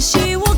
希望